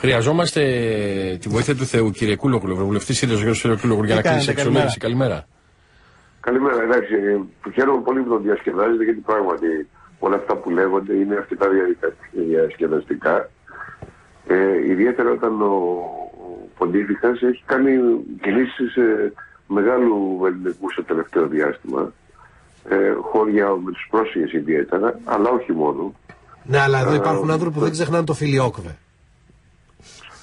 Χρειαζόμαστε τη βοήθεια του Θεού, κύριε Κούλογλου, Ευρωβουλευτής Σύλλογο Γιώργο Κούλογλου, για να κλείσει εξομίληση. Καλημέρα. Καλημέρα, εντάξει. Χαίρομαι πολύ που το διασκεδάζετε γιατί πράγματι όλα αυτά που λέγονται είναι αρκετά διασκεδαστικά. Ε, ιδιαίτερα όταν ο, ο έχει κάνει κινήσεις ε, μεγάλου ελληνικού στο τελευταίο διάστημα. Ε, χώρια με τους πρόσφυγες ιδιαίτερα, αλλά όχι μόνο. Ναι, αλλά εδώ υπάρχουν άνθρωποι που δεν ξεχνάνε το φιλιόκβε.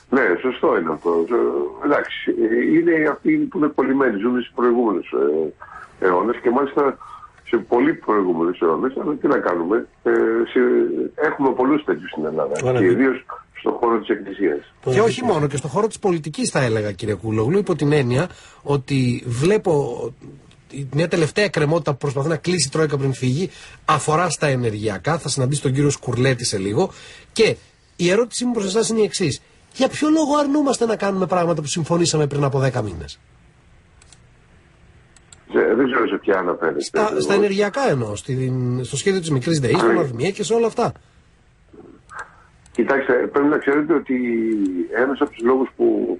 Ναι, σωστό είναι αυτό. Ε, εντάξει, είναι αυτοί που είναι κολλημένοι, ζουν στις προηγούμενους ε, αιώνες και μάλιστα σε πολύ προηγούμενου αιώνες, αλλά τι να κάνουμε. Ε, σε, έχουμε πολλούς τέτοιους στην Ελλάδα. Και ιδίως στον χώρο της Εκκλησίας. Και όχι μόνο, και στον χώρο της πολιτικής, θα έλεγα, κύριε Κούλογλου, υπό την έννοια ότι βλέπω μια τελευταία εκκρεμότητα που προσπαθεί να κλείσει η Τρόικα πριν φύγει αφορά στα ενεργειακά. Θα συναντήσει τον κύριο Σκουρλέτη σε λίγο. Και η ερώτησή μου προς εσάς είναι η εξής. Για ποιο λόγο αρνούμαστε να κάνουμε πράγματα που συμφωνήσαμε πριν από 10 μήνες; Δεν ξέρω σε ποια αναφέρεται. Στα, στα ενεργειακά εννοώ, στο σχέδιο της μικρής ΔΕΗ, στον Αρμία και σε όλα αυτά. Κοιτάξτε, πρέπει να ξέρετε ότι ένας από τους λόγους που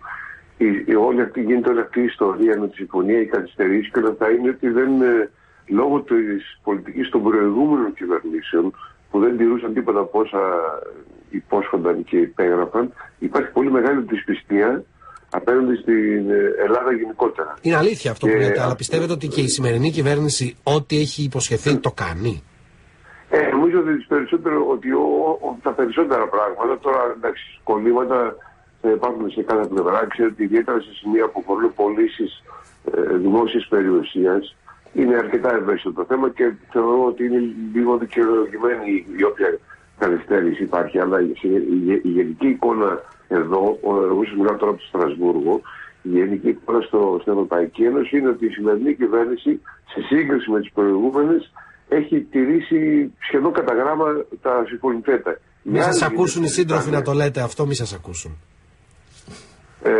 η, η, όλη αυτή, γίνεται όλη αυτή η ιστορία με τη συμφωνία, η καθυστερήσεις και όλα αυτά είναι ότι δεν, ε, λόγω της πολιτικής των προηγούμενων κυβερνήσεων που δεν τηρούσαν τίποτα από όσα υπόσχονταν και υπέγραφαν, υπάρχει πολύ μεγάλη δυσπιστία απέναντι στην ε, Ελλάδα γενικότερα. Είναι αλήθεια αυτό που λέτε, αλλά πιστεύετε ότι και η σημερινή κυβέρνηση ό,τι έχει υποσχεθεί το κάνει; Ε, νομίζω ότι, περισσότερο, ότι ο, ο, τα περισσότερα πράγματα, τώρα εντάξει, κολλήματα θα υπάρχουν σε κάθε πλευρά. Ξέρετε, ιδιαίτερα σε σημεία που αφορούν πωλήσεις ε, δημόσια περιουσίας, είναι αρκετά ευαίσθητο το θέμα και θεωρώ ότι είναι λίγο δικαιολογημένη η όποια καθυστέρηση υπάρχει. Αλλά η, η, η γενική εικόνα εδώ, εγώ σα μιλάω τώρα από το Στρασβούργο, η γενική εικόνα στο, στην Ευρωπαϊκή Ένωση είναι ότι η σημερινή κυβέρνηση, σε σύγκριση με τις προηγούμενες, έχει τηρήσει σχεδόν κατά γράμμα τα συμφωνηθέτα. Μην σας ακούσουν οι σύντροφοι να το λέτε αυτό, μη σας ακούσουν. Ε,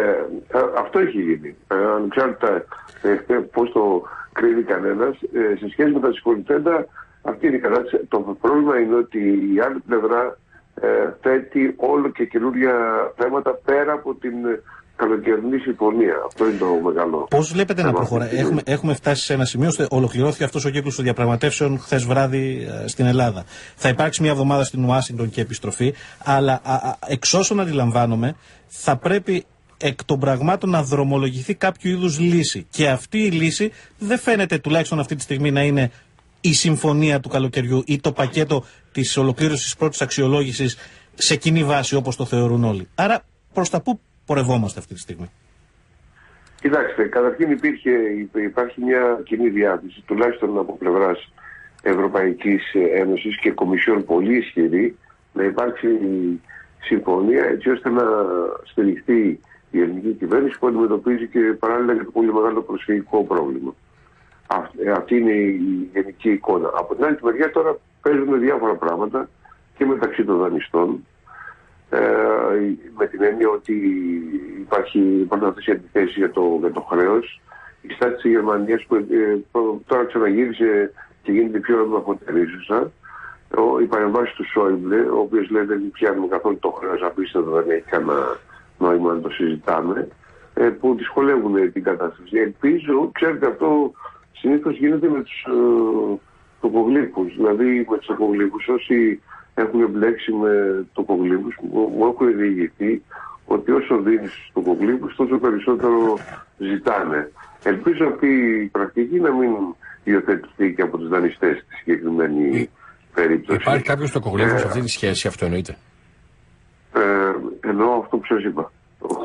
αυτό έχει γίνει. Ε, αν ξέρετε ε, πώς το κρίνει κανένας, ε, σε σχέση με τα συμφωνηθέντα, αυτή είναι η κατάσταση. Το πρόβλημα είναι ότι η άλλη πλευρά ε, θέτει όλο και καινούργια θέματα πέρα από την καλοκαιρινή συμφωνία. Αυτό είναι το μεγάλο. Πώς βλέπετε να προχωράει, έχουμε, έχουμε φτάσει σε ένα σημείο ώστε ολοκληρώθηκε αυτός ο κύκλος των διαπραγματεύσεων χθες βράδυ ε, στην Ελλάδα. Θα υπάρξει μια εβδομάδα στην Ουάσιγκτον και επιστροφή, αλλά α, α, εξ όσων αντιλαμβάνομαι, θα πρέπει εκ των πραγμάτων να δρομολογηθεί κάποιο είδους λύση. Και αυτή η λύση δεν φαίνεται τουλάχιστον αυτή τη στιγμή να είναι η συμφωνία του καλοκαιριού ή το πακέτο της ολοκλήρωσης τη πρώτης αξιολόγησης σε κοινή βάση όπως το θεωρούν όλοι. Άρα προς τα πού πορευόμαστε αυτή τη στιγμή; Κοιτάξτε, καταρχήν υπήρχε, υπάρχει μια κοινή διάθεση, τουλάχιστον από πλευράς Ευρωπαϊκής Ένωσης και Κομισιόν πολύ ισχυρή, να υπάρξει συμφωνία έτσι ώστε να στηριχθεί η ελληνική κυβέρνηση που αντιμετωπίζει και παράλληλα και το πολύ μεγάλο προσφυγικό πρόβλημα. Ε, αυτή είναι η γενική εικόνα. Από την άλλη μεριά τώρα παίζουν διάφορα πράγματα και μεταξύ των δανειστών ε, με την έννοια ότι υπάρχει, υπάρχουν αυτές οι αντιθέσεις για το, για το χρέος η στάση της Γερμανίας που ε, τώρα ξαναγύρισε και γίνεται πιο αποκτερίζουσα οι παρεμβάσεις του Σόιμπλε, ο οποίος λέει δεν πιάνουμε καθόλου το χρέος απίστευτο, δεν έχει κανένα νόημα να το συζητάμε, ε, που δυσκολεύουν την κατάσταση. Ελπίζω, ξέρετε, αυτό συνήθως γίνεται με τους ε, τοπογλύπου. Δηλαδή με τους τοπογλύπου, όσοι έχουν εμπλέξει με τοπογλύπου, μου έχουν διηγηθεί ότι όσο δίνεις στους τοπογλύπου, τόσο περισσότερο ζητάνε. Ελπίζω αυτή η πρακτική να μην υιοθετηθεί και από τους δανειστές στη συγκεκριμένη περίπτωση. Υπάρχει κάποιος τοπογλύπο ε, σε αυτή τη σχέση, αυτό εννοείται; Ε, εννοώ αυτό που σας είπα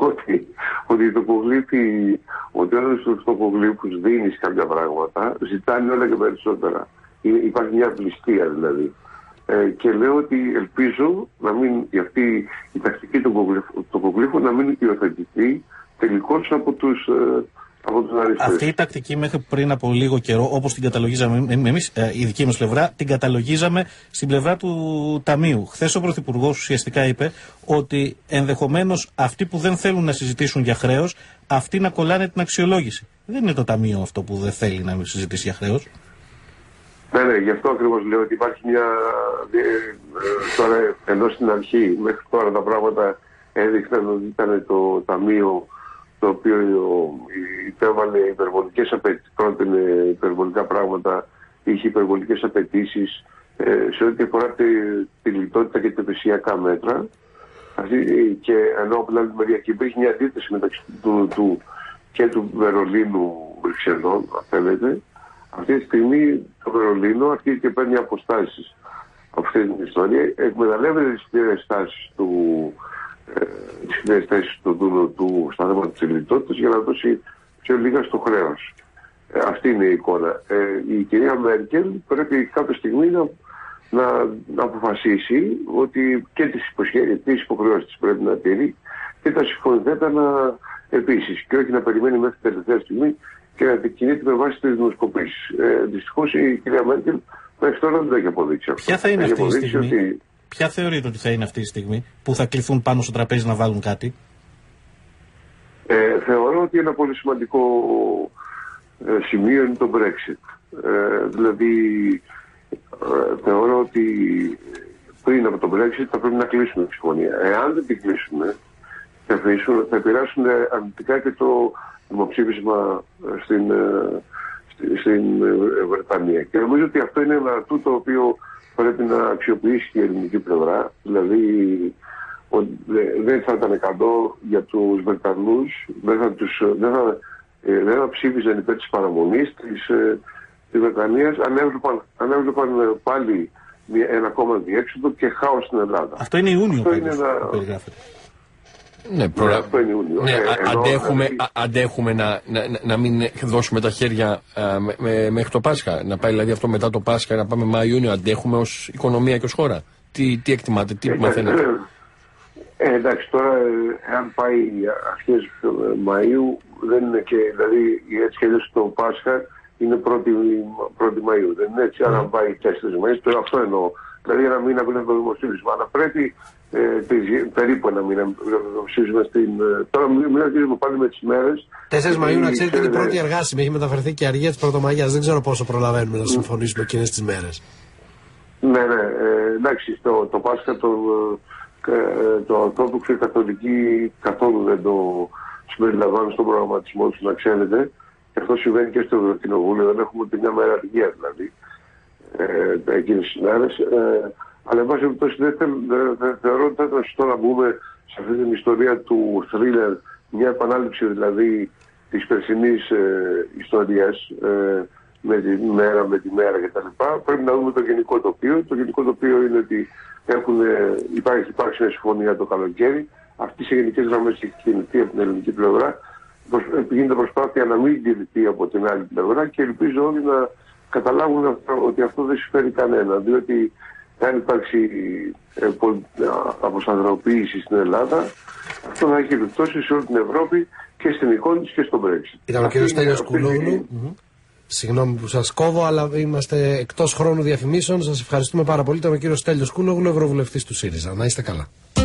ότι, ότι το κοβλήτη, ότι όταν στους τοπογλύπους δίνεις κάποια πράγματα, ζητάνε όλα και περισσότερα. Υπάρχει μια πληστία δηλαδή. Ε, και λέω ότι ελπίζω να μην, η αυτή η τακτική του τοπογλύπου να μην υιοθετηθεί τελικώς από τους ε, αυτή η τακτική μέχρι πριν από λίγο καιρό, όπως την καταλογίζαμε εμείς, ε, η δική μας πλευρά, την καταλογίζαμε στην πλευρά του Ταμείου. Χθες ο Πρωθυπουργός ουσιαστικά είπε ότι ενδεχομένως αυτοί που δεν θέλουν να συζητήσουν για χρέος, αυτοί να κολλάνε την αξιολόγηση. Δεν είναι το Ταμείο αυτό που δεν θέλει να συζητήσει για χρέος. Ναι, ναι, γι' αυτό ακριβώς λέω ότι υπάρχει μια. Ε, τώρα, ενώ στην αρχή, μέχρι τώρα τα πράγματα έδειχναν ότι ήταν το ταμείο το οποίο υπέβαλε υπερβολικές απαιτήσεις, πρότεινε υπερβολικά πράγματα, είχε υπερβολικές απαιτήσεις ε, σε ό,τι αφορά τη, τη λιτότητα και τα επισιακά μέτρα. Αυτή, και ενώ από την άλλη μεριά και υπήρχε μια αντίθεση μεταξύ του, του και του Βερολίνου Βρυξελών, αν θέλετε, αυτή τη στιγμή το Βερολίνο αρχίζει και παίρνει αποστάσεις από αυτή την ιστορία. Εκμεταλλεύεται τις νέε τάσεις του, ε, τις νέες θέσεις του Δούνου του στα θέματα της ελληνικότητας για να δώσει πιο λίγα στο χρέος. Ε, αυτή είναι η εικόνα. Ε, η κυρία Μέρκελ πρέπει κάποια στιγμή να, να, να αποφασίσει ότι και τις, τις υποχρεώσεις της πρέπει να τηρεί και τα συμφωνηθέτα να επίσης και όχι να περιμένει μέχρι την τελευταία στιγμή και να κινείται με βάση τις δημοσκοπήσεις. Ε, δυστυχώς η κυρία Μέρκελ μέχρι τώρα δεν έχει αποδείξει αυτό. Ποια θα είναι αυτή η στιγμή; Ότι Ποια θεωρείτε ότι θα είναι αυτή τη στιγμή που θα κληθούν πάνω στο τραπέζι να βάλουν κάτι; Ε, θεωρώ ότι ένα πολύ σημαντικό ε, σημείο είναι το Brexit. Ε, δηλαδή ε, θεωρώ ότι πριν από το Brexit θα πρέπει να κλείσουμε τη συμφωνία. Εάν δεν την κλείσουμε θα, θα επηρεάσουν αρνητικά και το δημοψήφισμα στην, στην Βρετανία. Και νομίζω ότι αυτό είναι ένα τούτο το οποίο πρέπει να αξιοποιήσει η ελληνική πλευρά. Δηλαδή δεν θα ήταν καλό για τους Βρετανούς, δεν θα, τους, δεν θα, ε, δεν θα ψήφιζαν υπέρ της παραμονής της, ε, της Βρετανίας αν έβλεπαν, αν έβλεπαν πάλι ένα κόμμα διέξοδο και χάος στην Ελλάδα. Αυτό είναι Ιούνιο Αυτό είναι ένα... περιγράφεται. Ναι, προ... ναι, ναι, αντέχουμε, αντέχουμε να, να, να, μην δώσουμε τα χέρια με, μέχρι το Πάσχα. Να πάει δηλαδή αυτό μετά το Πάσχα, να πάμε Μάιο-Ιούνιο. Αντέχουμε ως οικονομία και ως χώρα. Τι, τι εκτιμάτε, τι ε, μαθαίνετε; Ε, ε, εντάξει, τώρα αν πάει αρχές Μαΐου δεν είναι και, δηλαδή έτσι και το Πάσχα είναι 1η, 1η Μαΐου. Δεν είναι έτσι, αν πάει 4 Μαΐου, αυτό εννοώ. Δηλαδή ένα μήνα πριν το δημοψήφισμα. Αλλά πρέπει ε, περίπου ένα μήνα ψήφισμα στην. Ε, τώρα μιλάμε πάλι με τις μέρες. 4 Μαου, να ξέρετε, είναι η πρώτη εργάσιμη. Έχει μεταφερθεί και αργία τη Πρωτομαγιά. Δεν ξέρω πόσο προλαβαίνουμε να συμφωνήσουμε εκείνε τι μέρες. Ναι, ναι. Ε, εντάξει, το, το Πάσχα το, ε, το Ορθόδοξο Καθολική καθόλου δεν το συμπεριλαμβάνουν στον προγραμματισμό του, να ξέρετε. Και αυτό συμβαίνει και στο Ευρωκοινοβούλιο. Δεν έχουμε ούτε μια μέρα αργία δηλαδή ε, εκείνες τις μέρες. Ε, αλλά εν πάση περιπτώσει δεν θεωρώ ότι θα ήταν σωστό να μπούμε σε αυτή την ιστορία του θρίλερ, μια επανάληψη δηλαδή της περσινής ε, ιστορίας ε, με τη μέρα, με τη μέρα κτλ. Πρέπει να δούμε το γενικό τοπίο. Το γενικό τοπίο είναι ότι έχουν, υπάρχει, υπάρχει μια συμφωνία το καλοκαίρι. Αυτή σε γενικές γραμμές έχει κινηθεί από την ελληνική πλευρά. Γίνεται προσπάθεια να μην κινηθεί από την άλλη πλευρά και ελπίζω όλοι να καταλάβουν ότι αυτό δεν συμφέρει κανένα. Διότι αν υπάρξει ε, αποσταθεροποίηση στην Ελλάδα, αυτό θα έχει επιπτώσεις σε όλη την Ευρώπη και στην εικόνα της και στο Brexit. Ήταν ο κ. Στέλιος Κουλόγλου. Συγγνώμη που σας κόβω, αλλά είμαστε εκτός χρόνου διαφημίσεων. Σας ευχαριστούμε πάρα πολύ. Ήταν ο κ. Στέλιος Κούλογλου, Ευρωβουλευτής του ΣΥΡΙΖΑ. Να είστε καλά.